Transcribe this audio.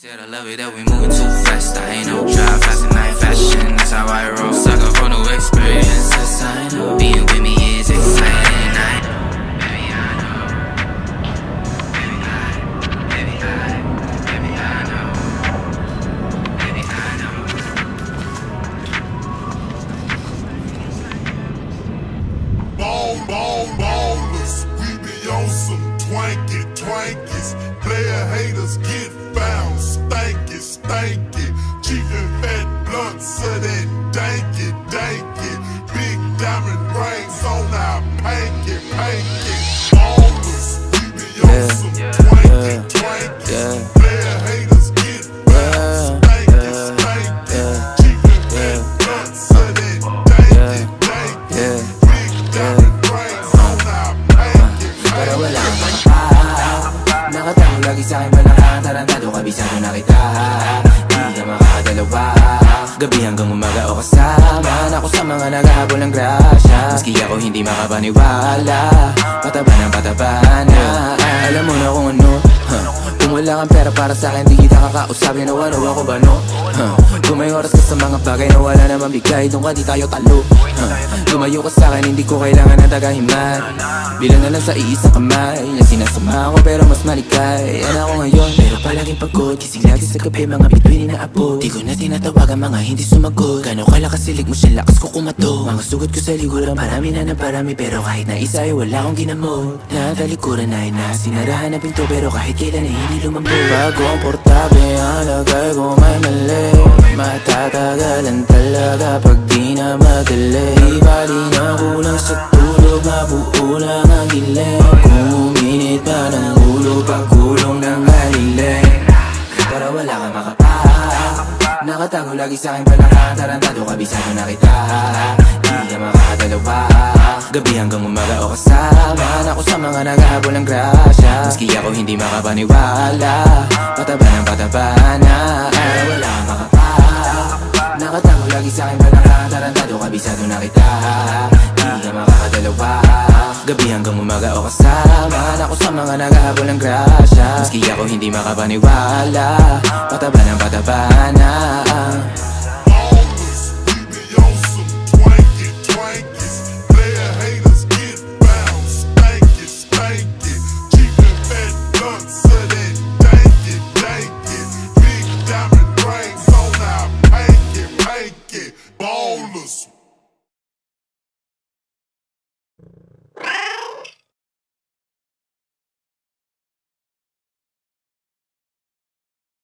Said I love it that we moving too fast. I ain't no drive, fast and night fashion. That's how I roll. Sucker for new experiences. I know being with me is exciting. I ballers. We be on some twanky, twankies. Player haters get thank it. Chief and fat blunts of that dank it, dank it. Big diamond rings on our panky, panky. All us, we be on yeah, some yeah, wanky, yeah, wanky. Yeah. Player haters get round, stank kabisado na kita makakadalawa Gabi hanggang umaga o kasama. Ako sa mga naghahabol ng grasya. Maski ako hindi makapaniwala. Pataba ng pataba na. Alam mo na kung ano wala kang pera para sa akin Di kita kakausapin o ano ako ba no? Huh? Kung may oras ka sa mga bagay na wala naman bigay Doon ka di tayo talo. Huh? Lumayo ka sa akin Hindi ko kailangan ng tagahiman Bilang na lang sa iisang kamay Yan sinasama ko pero mas malikay. Yan ako ngayon? Pero palaging pagod Gising lagi sa gabi Mga bituin na abot Di ko na tinatawagan Mga hindi sumagot. Gano'n kalakas silig mo siya Lakas ko kumato. Mga sugat ko sa liguran Parami na ng parami. Pero kahit na isa ay wala akong ginamot. Natalikuran na na Sinarahan na pinto Pero kahit kailan ay hindi lumambot Pag komportable Ang lagay ko may mali. Matatagalan talaga Pag di na madali. Di bali na kulang sa tulog Mabuo lang ang giling Kung uminit pa ng ulo Pagkulong ng haliling Pero wala kang makapal. Nakatago lagi sa akin palakang Tarantado kabisado na kita. Di ka makakadalawa Gabi hanggang umaga o kasama mga naghahabol ng grasya. Maski ako hindi makapaniwala. Pataba ng pataba na. Pero wala kang makapal Nakatago lagi sa akin palakang Tarantado kabisado na kita. Di ka makakadalawa. Gabi hanggang umaga o kasama. Ako sa mga naghahabol ng grasya. Maski ako hindi makapaniwala. Pataba ng pataba na